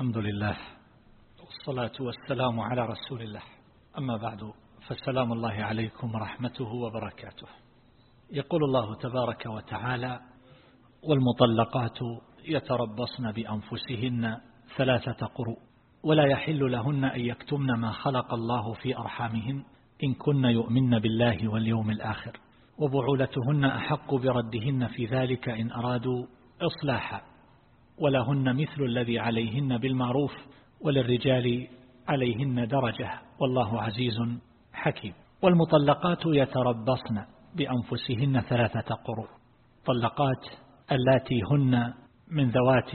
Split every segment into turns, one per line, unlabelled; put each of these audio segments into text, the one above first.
الحمد لله والصلاة والسلام على رسول الله. أما بعد فالسلام الله عليكم ورحمته وبركاته. يقول الله تبارك وتعالى والمطلقات يتربصن بأنفسهن ثلاثة قروء ولا يحل لهن أن يكتمن ما خلق الله في أرحامهن إن كن يؤمن بالله واليوم الآخر وبعولتهن أحق بردهن في ذلك إن أرادوا إصلاحا. ولهن مثل الذي عليهن بالمعروف وللرجال عليهن درجة. والله عزيز حكيم. والمطلقات يتربصن بأنفسهن ثلاثة قروء. طلقات اللاتي هن من ذوات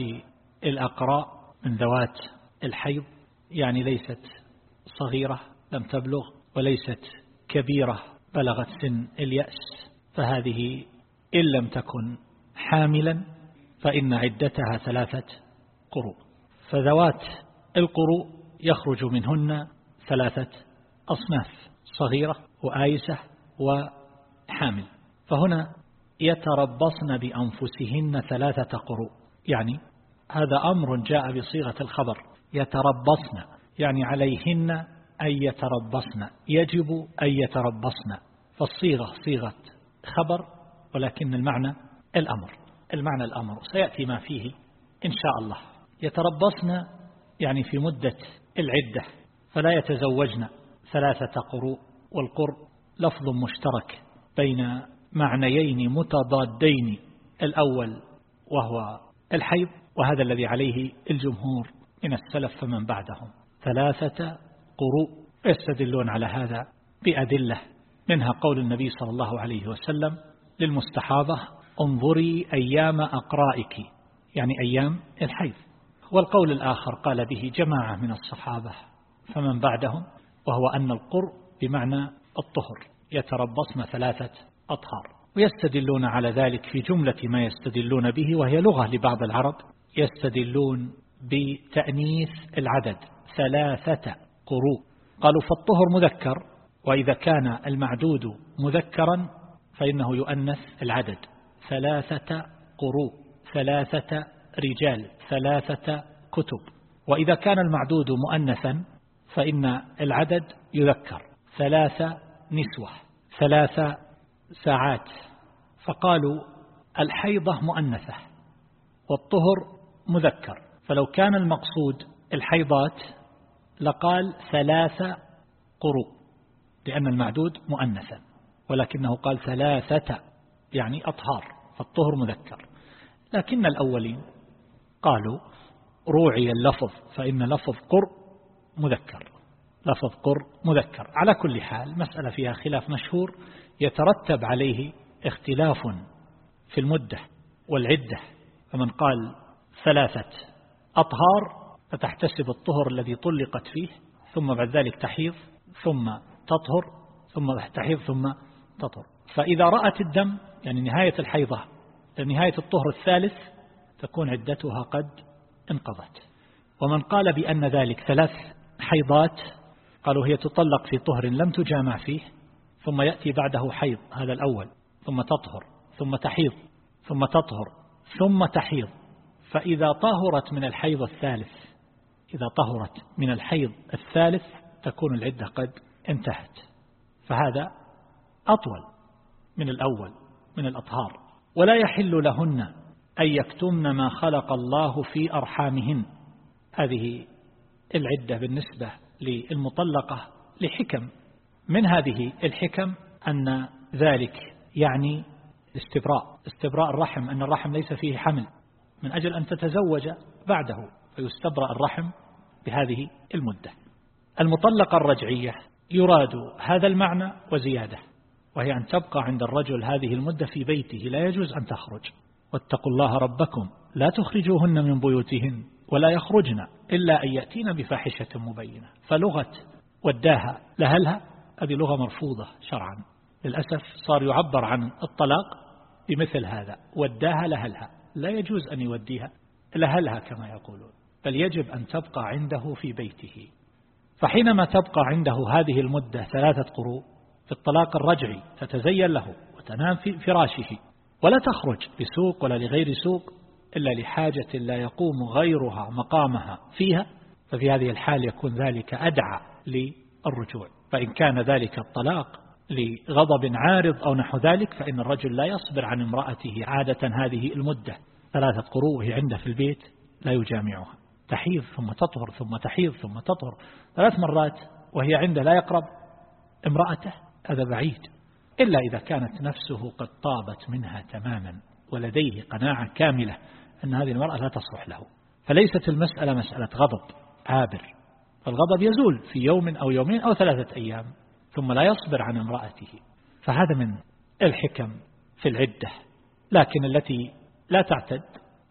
الأقراء من ذوات الحيض يعني ليست صغيرة لم تبلغ وليست كبيرة بلغت سن اليأس. فهذه إن لم تكن حاملا فإن عدتها ثلاثة قروء. فذوات القروء يخرج منهن ثلاثة أصناف صغيرة وآيسة وحامل. فهنا يتربصن بأنفسهن ثلاثة قروء. يعني هذا أمر جاء بصيغة الخبر. يتربصن يعني عليهن أن يتربصن. يجب أن يتربصن. فالصيغة صيغة خبر ولكن المعنى الأمر. المعنى الأمر. سيأتي ما فيه إن شاء الله. يتربصن يعني في مدة العدة فلا يتزوجن ثلاثة قروء والقر لفظ مشترك بين معنيين متضادين الأول وهو الحيض وهذا الذي عليه الجمهور من السلف فمن بعدهم. ثلاثة قروء. يستدلون على هذا بأدلة منها قول النبي صلى الله عليه وسلم للمستحاضة انظري أيام أقرائك يعني أيام الحيض. والقول الآخر قال به جماعة من الصحابة فمن بعدهم وهو أن القر بمعنى الطهر يتربصن ثلاثة أطهار. ويستدلون على ذلك في جملة ما يستدلون به وهي لغة لبعض العرب يستدلون بتأنيث العدد ثلاثة قروء قالوا فالطهر مذكر وإذا كان المعدود مذكرا فإنه يؤنث العدد. ثلاثة قروء ثلاثة رجال ثلاثة كتب. وإذا كان المعدود مؤنثا فإن العدد يذكر. ثلاثة نسوة ثلاثة ساعات. فقالوا الحيضة مؤنثة والطهر مذكر. فلو كان المقصود الحيضات لقال ثلاثة قروء لأن المعدود مؤنثا. ولكنه قال ثلاثة يعني أطهار. فالطهر مذكر. لكن الأولين قالوا روعي اللفظ فإن لفظ قر مذكر. لفظ قر مذكر. على كل حال مسألة فيها خلاف مشهور يترتب عليه اختلاف في المدة والعدة. فمن قال ثلاثة أطهار فتحتسب الطهر الذي طلقت فيه ثم بعد ذلك تحيض ثم تطهر ثم تحيض ثم تطهر. فإذا رأت الدم يعني نهاية الحيضة نهاية الطهر الثالث تكون عدتها قد انقضت. ومن قال بأن ذلك ثلاث حيضات قالوا هي تطلق في طهر لم تجامع فيه ثم يأتي بعده حيض هذا الأول ثم تطهر ثم تحيض ثم تطهر ثم تحيض. فإذا طهرت من الحيض الثالث إذا طهرت من الحيض الثالث تكون العدة قد انتهت. فهذا أطول من الأول من الأطهار. ولا يحل لهن أن يكتمن ما خلق الله في أرحامهن. هذه العدة بالنسبة للمطلقة لحكم. من هذه الحكم؟ أن ذلك يعني استبراء. استبراء الرحم أن الرحم ليس فيه حمل. من أجل أن تتزوج بعده فيستبرأ الرحم بهذه المدة. المطلقة الرجعية يراد هذا المعنى وزيادة. وهي أن تبقى عند الرجل هذه المدة في بيته. لا يجوز أن تخرج. واتقوا الله ربكم. لا تخرجوهن من بيوتهن ولا يخرجن إلا أن يأتين بفاحشة مبينة. فلغة وداها. لهلها؟ هذه لغة مرفوضة شرعا. للأسف صار يعبر عن الطلاق بمثل هذا. وداها لهلها. لا يجوز أن يوديها لهلها كما يقولون. بل يجب أن تبقى عنده في بيته. فحينما تبقى عنده هذه المدة ثلاثة قروء في الطلاق الرجعي تتزين له وتنام في فراشه. ولا تخرج لسوق ولا لغير سوق إلا لحاجة لا يقوم غيرها مقامها فيها ففي هذه الحال يكون ذلك أدعى للرجوع. فإن كان ذلك الطلاق لغضب عارض أو نحو ذلك فإن الرجل لا يصبر عن امرأته عادة هذه المدة. ثلاثة قروء عنده في البيت لا يجامعها. تحيض ثم تطهر ثم تحيض ثم تطهر ثلاث مرات وهي عنده لا يقرب امرأته. هذا بعيد إلا إذا كانت نفسه قد طابت منها تماما ولديه قناعة كاملة أن هذه المرأة لا تصلح له. فليست المسألة مسألة غضب عابر. فالغضب يزول في يوم أو يومين أو ثلاثة أيام ثم لا يصبر عن امرأته. فهذا من الحكم في العدة لكن التي لا تعتد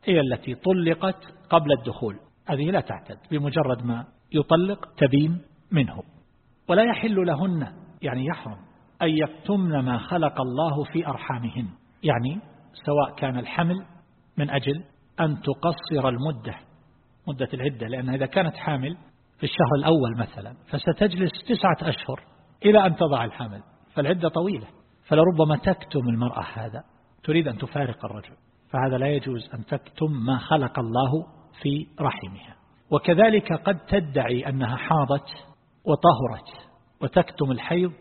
هي التي طلقت قبل الدخول. هذه لا تعتد بمجرد ما يطلق تبين منه. ولا يحل لهن يعني يحرم. أن يكتمن ما خلق الله في أرحامهن. يعني سواء كان الحمل من أجل أن تقصر المدة مدة العدة. لأنها إذا كانت حامل في الشهر الأول مثلا فستجلس تسعة أشهر إلى أن تضع الحمل فالعدة طويلة. فلربما تكتم المرأة هذا. تريد أن تفارق الرجل. فهذا لا يجوز أن تكتم ما خلق الله في رحمها. وكذلك قد تدعي أنها حاضت وطهرت. وتكتم الحيض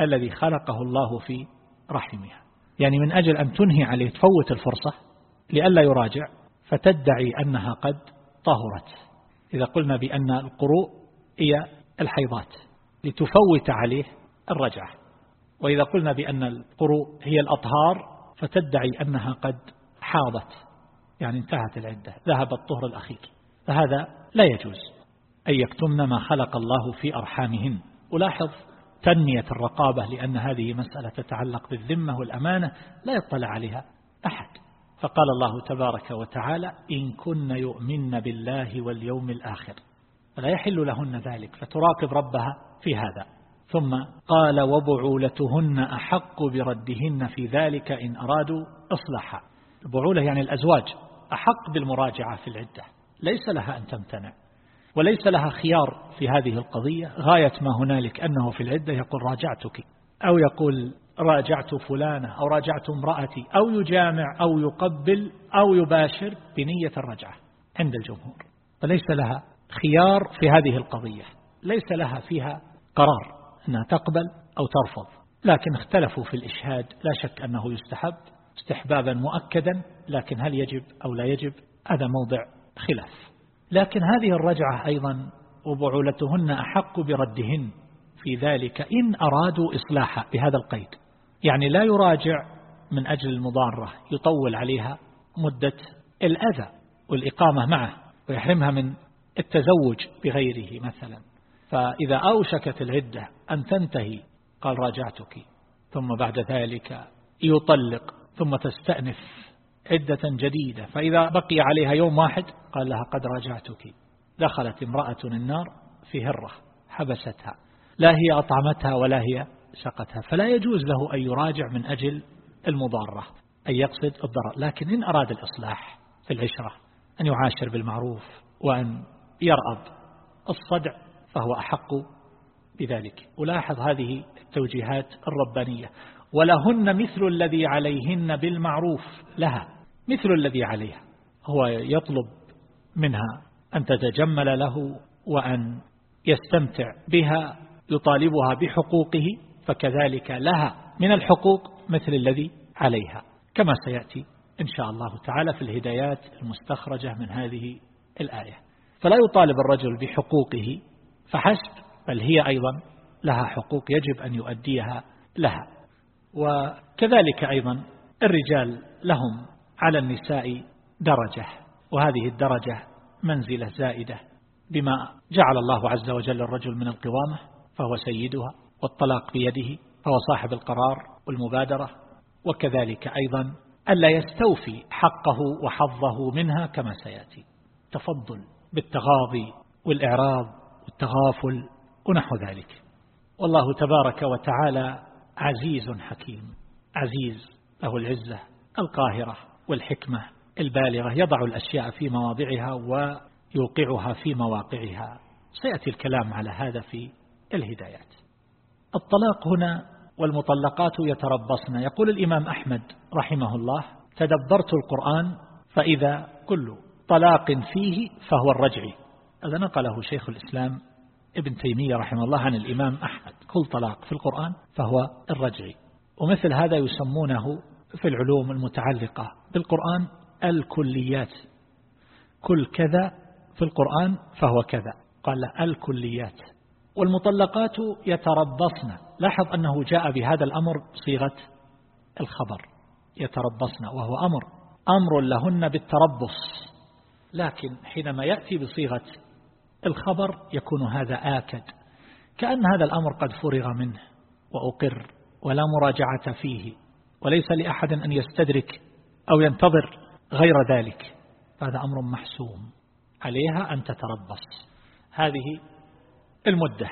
الذي خلقه الله في رحمها. يعني من أجل أن تنهي عليه تفوت الفرصة لئلا يراجع فتدعي أنها قد طهرت. إذا قلنا بأن القروء هي الحيضات لتفوت عليه الرجعة. وإذا قلنا بأن القروء هي الأطهار فتدعي أنها قد حاضت. يعني انتهت العدة ذهب الطهر الأخير. فهذا لا يجوز أن يكتمن ما خلق الله في أرحامهن. ألاحظ تنمية الرقابة لأن هذه مسألة تتعلق بالذمة والأمانة لا يطلع عليها أحد. فقال الله تبارك وتعالى إن كن يؤمن بالله واليوم الآخر. فلا يحل لهن ذلك فتراقب ربها في هذا. ثم قال وبعولتهن أحق بردهن في ذلك إن أرادوا إصلاحا. البعولة يعني الأزواج أحق بالمراجعة في العدة. ليس لها أن تمتنع. وليس لها خيار في هذه القضية. غاية ما هنالك أنه في العدة يقول راجعتك أو يقول راجعت فلانة أو راجعت امرأتي أو يجامع أو يقبل أو يباشر بنية الرجعة عند الجمهور. فليس لها خيار في هذه القضية. ليس لها فيها قرار أنها تقبل أو ترفض. لكن اختلفوا في الإشهاد. لا شك أنه يستحب استحبابا مؤكدا لكن هل يجب أو لا يجب؟ هذا موضع خلاف. لكن هذه الرجعة أيضا وبعولتهن أحق بردهن في ذلك إن أرادوا إصلاحا بهذا القيد. يعني لا يراجع من أجل المضارة يطول عليها مدة الأذى والإقامة معه ويحرمها من التزوج بغيره مثلا. فإذا أوشكت العدة أن تنتهي قال راجعتك ثم بعد ذلك يطلق ثم تستأنف. عدة جديدة. فإذا بقي عليها يوم واحد قال لها قد راجعتك دخلت امرأة النار في هرة حبستها. لا هي أطعمتها ولا هي سقتها. فلا يجوز له أن يراجع من أجل المضارة أن يقصد الضرر. لكن إن أراد الإصلاح في العشرة أن يعاشر بالمعروف وأن يرأب الصدع فهو أحق بذلك. ألاحظ هذه التوجيهات الربانية. ولهن مثل الذي عليهن بالمعروف لها. مثل الذي عليها. هو يطلب منها أن تتجمل له وأن يستمتع بها يطالبها بحقوقه فكذلك لها من الحقوق مثل الذي عليها. كما سيأتي إن شاء الله تعالى في الهدايات المستخرجة من هذه الآية. فلا يطالب الرجل بحقوقه فحسب بل هي أيضا لها حقوق يجب أن يؤديها لها. وكذلك أيضا الرجال لهم على النساء درجة وهذه الدرجة منزلة زائدة بما جعل الله عز وجل الرجل من القوامة فهو سيدها والطلاق بيده فهو صاحب القرار والمبادرة وكذلك أيضا ألا يستوفي حقه وحظه منها كما سيأتي. تفضل بالتغاضي والإعراض والتغافل ونحو ذلك. والله تبارك وتعالى عزيز حكيم عزيز له العزة القاهرة. والحكمة البالغة يضع الأشياء في مواضعها ويوقعها في مواقعها. سيأتي الكلام على هذا في الهدايات. الطلاق هنا والمطلقات يتربصن. يقول الإمام أحمد رحمه الله تدبرت القرآن فإذا كل طلاق فيه فهو الرجعي هذا نقله شيخ الإسلام ابن تيمية رحمه الله عن الإمام أحمد. كل طلاق في القرآن فهو الرجعي ومثل هذا يسمونه في العلوم المتعلقة بالقرآن الكليات. كل كذا في القرآن فهو كذا. قال الكليات. والمطلقات يتربصن. لاحظ أنه جاء بهذا الأمر بصيغة الخبر. يتربصن وهو أمر. أمر لهن بالتربص. لكن حينما يأتي بصيغة الخبر يكون هذا آكد. كأن هذا الأمر قد فرغ منه وأقر ولا مراجعة فيه. وليس لأحد أن يستدرك أو ينتظر غير ذلك. هذا أمر محسوم. عليها أن تتربص. هذه المدة.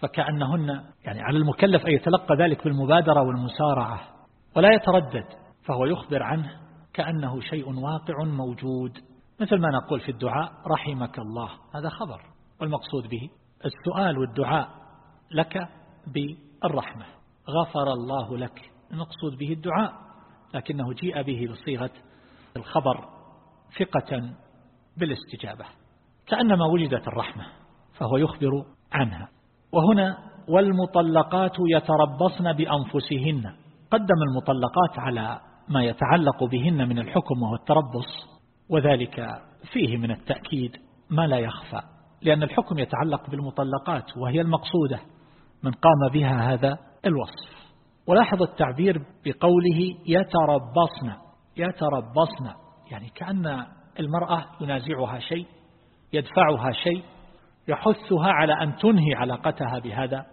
فكأنهن يعني على المكلف أن يتلقى ذلك بالمبادرة والمسارعة. ولا يتردد. فهو يخبر عنه كأنه شيء واقع موجود. مثل ما نقول في الدعاء رحمك الله. هذا خبر. والمقصود به السؤال والدعاء لك بالرحمة. غفر الله لك. المقصود به الدعاء. لكنه جيء به بصيغة الخبر ثقة بالاستجابة كأنما وجدت الرحمة فهو يخبر عنها. وهنا والمطلقات يتربصن بأنفسهن قدم المطلقات على ما يتعلق بهن من الحكم وهو التربص وذلك فيه من التأكيد ما لا يخفى لأن الحكم يتعلق بالمطلقات وهي المقصودة من قام بها هذا الوصف. ولاحظ التعبير بقوله يتربصن يتربصن يعني كأن المرأة ينازعها شيء يدفعها شيء يحثها على أن تنهي علاقتها بهذا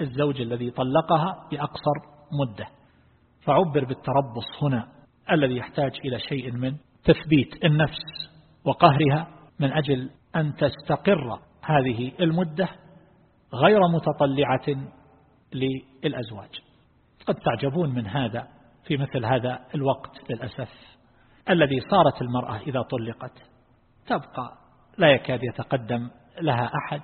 الزوج الذي طلقها بأقصر مدة. فعبر بالتربص هنا الذي يحتاج إلى شيء من تثبيت النفس وقهرها من أجل أن تستقر هذه المدة غير متطلعة للأزواج. قد تعجبون من هذا في مثل هذا الوقت للأسف. الذي صارت المرأة إذا طلقت تبقى لا يكاد يتقدم لها أحد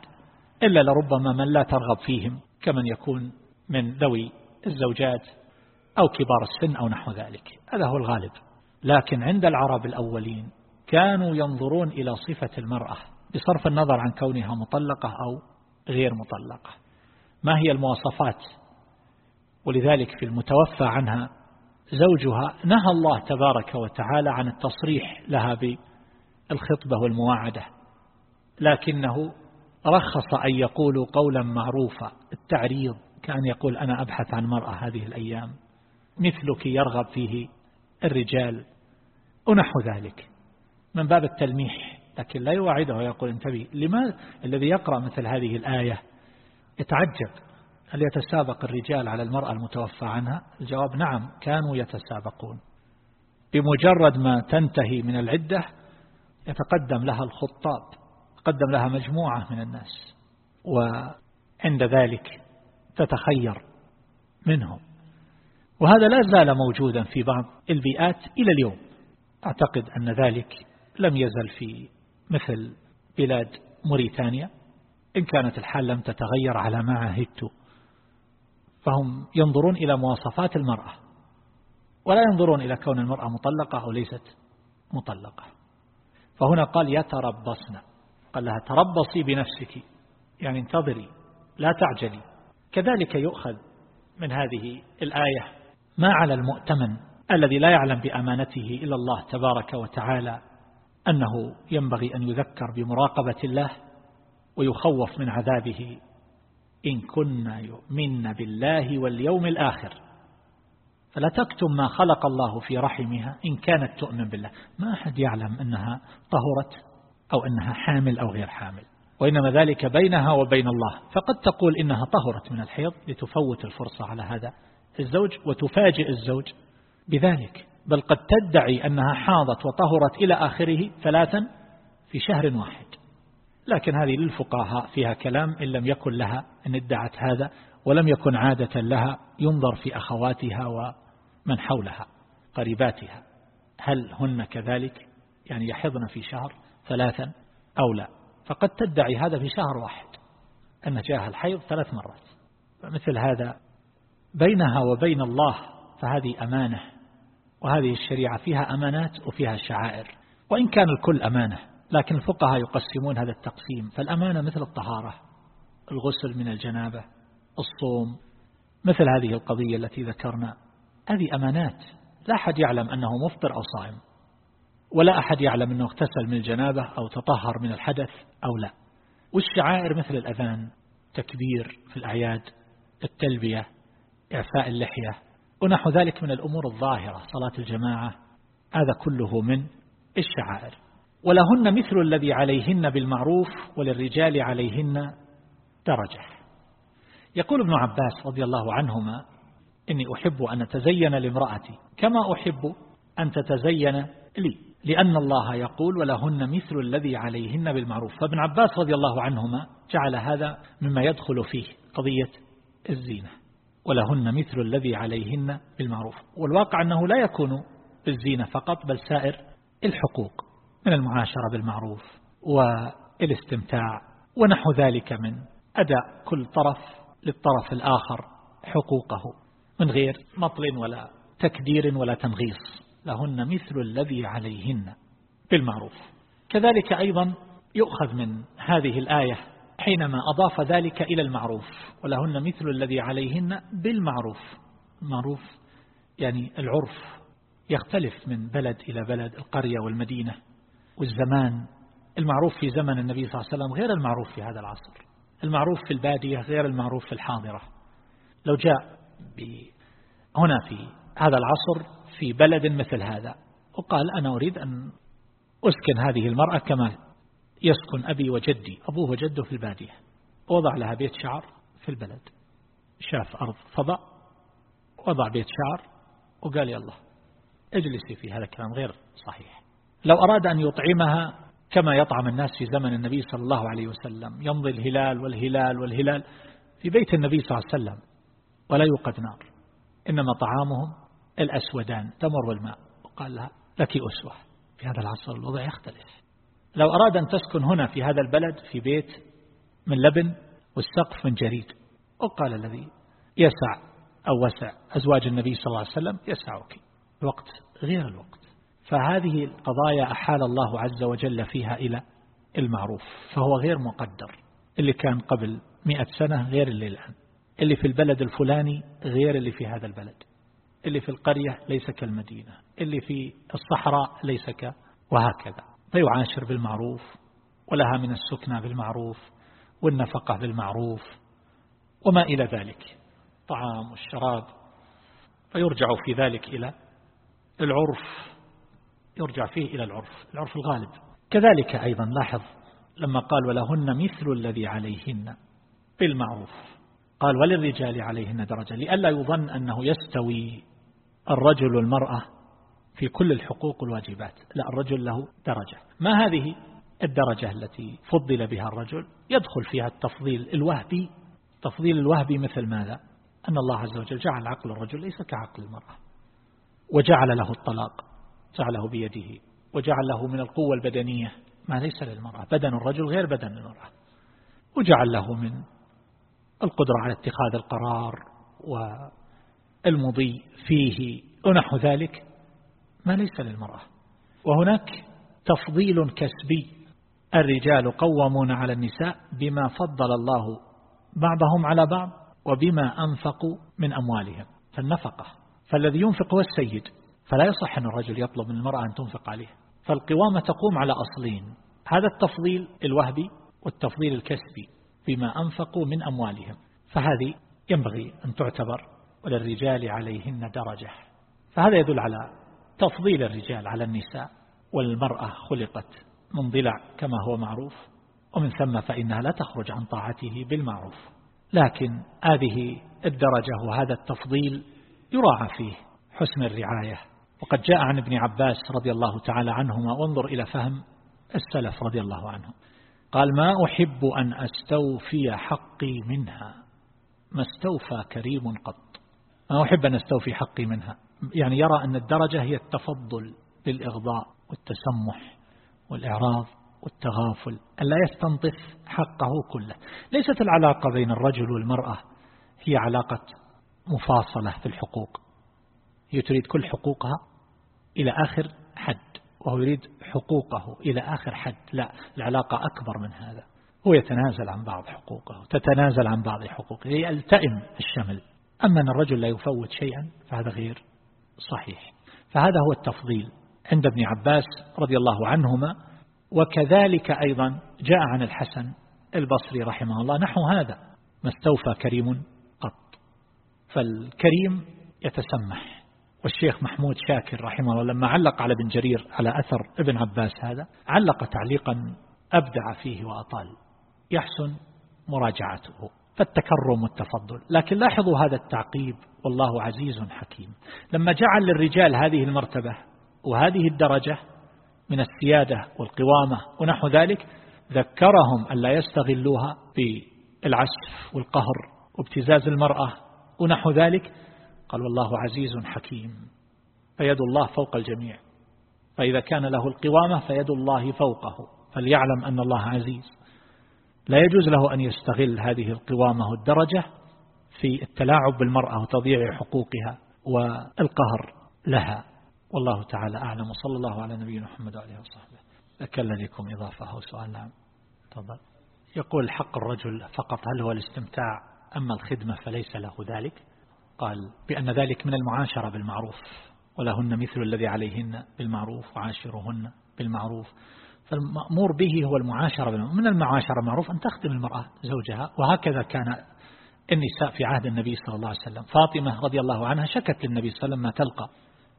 إلا لربما من لا ترغب فيهم كمن يكون من ذوي الزوجات أو كبار السن أو نحو ذلك. هذا هو الغالب. لكن عند العرب الأولين كانوا ينظرون إلى صفة المرأة بصرف النظر عن كونها مطلقة أو غير مطلقة. ما هي المواصفات ولذلك في المتوفى عنها زوجها نهى الله تبارك وتعالى عن التصريح لها بالخطبة والمواعدة لكنه رخص أن يقولوا قولا معروفا التعريض كأن يقول أنا أبحث عن مرأة هذه الأيام مثلك يرغب فيه الرجال ونحو ذلك. من باب التلميح لكن لا يوعده ويقول انتبه لماذا الذي يقرأ مثل هذه الآية؟ يتعجب. هل يتسابق الرجال على المرأة المتوفى عنها؟ الجواب نعم كانوا يتسابقون. بمجرد ما تنتهي من العدة يتقدم لها الخطاب قدم لها مجموعة من الناس وعند ذلك تتخير منهم. وهذا لا زال موجودا في بعض البيئات إلى اليوم. أعتقد أن ذلك لم يزل في مثل بلاد موريتانيا. إن كانت الحال لم تتغير على ما عهدت. فهم ينظرون إلى مواصفات المرأة ولا ينظرون إلى كون المرأة مطلقة أو ليست مطلقة. فهنا قال يتربصن قال لها تربصي بنفسك يعني انتظري لا تعجلي. كذلك يؤخذ من هذه الآية ما على المؤتمن الذي لا يعلم بأمانته إلا الله تبارك وتعالى أنه ينبغي أن يذكر بمراقبة الله ويخوف من عذابه إن كنا يؤمن بالله واليوم الآخر. فلا تكتم ما خلق الله في رحمها إن كانت تؤمن بالله. ما أحد يعلم أنها طهرت أو أنها حامل أو غير حامل. وإنما ذلك بينها وبين الله. فقد تقول إنها طهرت من الحيض لتفوت الفرصة على هذا الزوج وتفاجئ الزوج بذلك. بل قد تدعي أنها حاضت وطهرت إلى آخره ثلاثا في شهر واحد. لكن هذه للفقهاء فيها كلام إن لم يكن لها أن ادعت هذا ولم يكن عادة لها ينظر في أخواتها ومن حولها قريباتها. هل هن كذلك؟ يعني يحضن في شهر ثلاثا أو لا؟ فقد تدعي هذا في شهر واحد أن جاءها الحيض ثلاث مرات. فمثل هذا بينها وبين الله فهذه أمانة وهذه الشريعة فيها أمانات وفيها شعائر. وإن كان الكل أمانة لكن الفقهاء يقسمون هذا التقسيم. فالأمانة مثل الطهارة الغسل من الجنابة الصوم مثل هذه القضية التي ذكرنا. هذه أمانات. لا أحد يعلم أنه مفطر أو صائم ولا أحد يعلم أنه اغتسل من الجنابة أو تطهر من الحدث أو لا. والشعائر مثل الأذان تكبير في الأعياد التلبية إعفاء اللحية ونحو ذلك من الأمور الظاهرة صلاة الجماعة هذا كله من الشعائر. ولهن مثل الذي عليهن بالمعروف وللرجال عليهن درجة. يقول ابن عباس رضي الله عنهما إني أحب أن أتزين لامرأتي كما أحب أن تتزين لي لأن الله يقول ولهن مثل الذي عليهن بالمعروف. فابن عباس رضي الله عنهما جعل هذا مما يدخل فيه قضية الزينة ولهن مثل الذي عليهن بالمعروف. والواقع أنه لا يكون بالزينة فقط بل سائر الحقوق. من المعاشرة بالمعروف والاستمتاع ونحو ذلك من أداء كل طرف للطرف الآخر حقوقه. من غير مطل ولا تكدير ولا تنغيص. لهن مثل الذي عليهن بالمعروف. كذلك أيضا يؤخذ من هذه الآية حينما أضاف ذلك إلى المعروف. ولهن مثل الذي عليهن بالمعروف. المعروف يعني العرف يختلف من بلد إلى بلد القرية والمدينة. والزمان. المعروف في زمن النبي صلى الله عليه وسلم غير المعروف في هذا العصر. المعروف في البادية غير المعروف في الحاضرة. لو جاء هنا في هذا العصر في بلد مثل هذا وقال أنا أريد أن أسكن هذه المرأة كما يسكن أبي وجدي أبوه وجده في البادية. وضع لها بيت شعر في البلد. شاف أرض فضاء وضع بيت شعر وقال يلا اجلسي في هذا الكلام غير صحيح. لو أراد أن يطعمها كما يطعم الناس في زمن النبي صلى الله عليه وسلم يمضي الهلال والهلال والهلال في بيت النبي صلى الله عليه وسلم ولا يوقد نار إنما طعامهم الأسودان تمر والماء وقال لها لك أسوة. في هذا العصر الوضع يختلف. لو أراد أن تسكن هنا في هذا البلد في بيت من لبن والسقف من جريد. وقال الذي يسع أو وسع أزواج النبي صلى الله عليه وسلم يسعك. الوقت غير الوقت. فهذه القضايا أحال الله عز وجل فيها إلى المعروف فهو غير مقدر اللي كان قبل مئة سنة غير اللي الآن اللي في البلد الفلاني غير اللي في هذا البلد اللي في القرية ليس كالمدينة اللي في الصحراء ليس ك وهكذا. فيعاشر بالمعروف ولها من السكنى بالمعروف والنفقة بالمعروف وما إلى ذلك طعام والشراب. فيرجع في ذلك إلى العرف. يرجع فيه إلى العرف العرف الغالب. كذلك أيضا لاحظ لما قال ولهن مثل الذي عليهن. بالمعروف. قال وللرجال عليهن درجة. لئلا يظن أنه يستوي الرجل والمرأة في كل الحقوق والواجبات. لا الرجل له درجة. ما هذه الدرجة التي فضل بها الرجل؟ يدخل فيها التفضيل الوهبي. تفضيل الوهبي مثل ماذا؟ أن الله عز وجل جعل عقل الرجل ليس كعقل المرأة وجعل له الطلاق. جعله بيده وجعل له من القوة البدنية. ما ليس للمرأة بدن الرجل غير بدن المرأة. وجعل له من القدرة على اتخاذ القرار والمضي فيه ونحو ذلك. ما ليس للمرأة. وهناك تفضيل كسبي. الرجال قوامون على النساء بما فضل الله بعضهم على بعض وبما أنفقوا من أموالهم. فالنفقة فالذي ينفق هو السيد. فلا يصح أن الرجل يطلب من المرأة أن تنفق عليه. فالقوامة تقوم على أصلين. هذا التفضيل الوهبي والتفضيل الكسبي بما أنفقوا من أموالهم. فهذه ينبغي أن تعتبر وللرجال عليهن درجة. فهذا يدل على تفضيل الرجال على النساء والمرأة خلقت من ضلع كما هو معروف. ومن ثم فإنها لا تخرج عن طاعته بالمعروف. لكن هذه الدرجة وهذا التفضيل يراعى فيه حسن الرعاية وقد جاء عن ابن عباس رضي الله تعالى عنهما وانظر إلى فهم السلف رضي الله عنهم. قال ما أحب أن أستوفي حقي منها ما استوفى كريم قط. ما أحب أن أستوفي حقي منها. يعني يرى أن الدرجة هي التفضل بالإغضاء والتسمح والإعراض والتغافل ألا يستنطف حقه كله. ليست العلاقة بين الرجل والمرأة هي علاقة مفاصلة في الحقوق. هي تريد كل حقوقها إلى آخر حد وهو يريد حقوقه إلى آخر حد لا العلاقة أكبر من هذا. هو يتنازل عن بعض حقوقه تتنازل عن بعض حقوقه يلتئم الشمل. أما أن الرجل لا يفوت شيئا فهذا غير صحيح. فهذا هو التفضيل عند ابن عباس رضي الله عنهما. وكذلك أيضا جاء عن الحسن البصري رحمه الله نحو هذا ما استوفى كريم قط فالكريم يتسمح. والشيخ محمود شاكر رحمه الله لما علق على بن جرير على أثر ابن عباس هذا علق تعليقا أبدع فيه وأطال. يحسن مراجعته فالتكرم والتفضل. لكن لاحظوا هذا التعقيب والله عزيز حكيم. لما جعل للرجال هذه المرتبة وهذه الدرجة من السيادة والقوامة ونحو ذلك ذكرهم أن لا يستغلوها بالعسف والقهر وابتزاز المرأة ونحو ذلك قال والله عزيز حكيم. فيد الله فوق الجميع. فإذا كان له القوامة فيد الله فوقه. فليعلم أن الله عزيز. لا يجوز له أن يستغل هذه القوامة والدرجة في التلاعب بالمرأة وتضييع حقوقها والقهر لها. والله تعالى أعلم. وصلى الله على نبينا محمد وعليه وصحبه. لك لديكم إضافة أو سؤال. نعم. تفضل. يقول حق الرجل فقط هل هو الاستمتاع أما الخدمة فليس له ذلك؟ قال بأن ذلك من المعاشرة بالمعروف ولهن مثل الذي عليهن بالمعروف وعاشرهن بالمعروف. فالمأمور به هو المعاشرة بالمعروف. من المعاشرة معروف أن تخدم المرأة زوجها. وهكذا كان النساء في عهد النبي صلى الله عليه وسلم. فاطمة رضي الله عنها شكت للنبي صلى الله عليه وسلم ما تلقى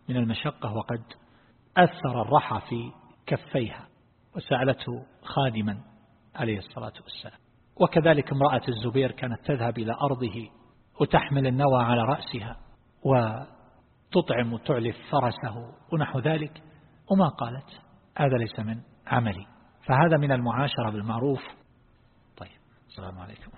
من المشقة وقد أثر الرحى في كفيها وسألته خادما عليه الصلاة والسلام. وكذلك امرأة الزبير كانت تذهب إلى أرضه وتحمل النوى على رأسها وتطعم وتعلف فرسه ونحو ذلك. وما قالت؟ هذا ليس من عملي. فهذا من المعاشرة بالمعروف. طيب السلام عليكم.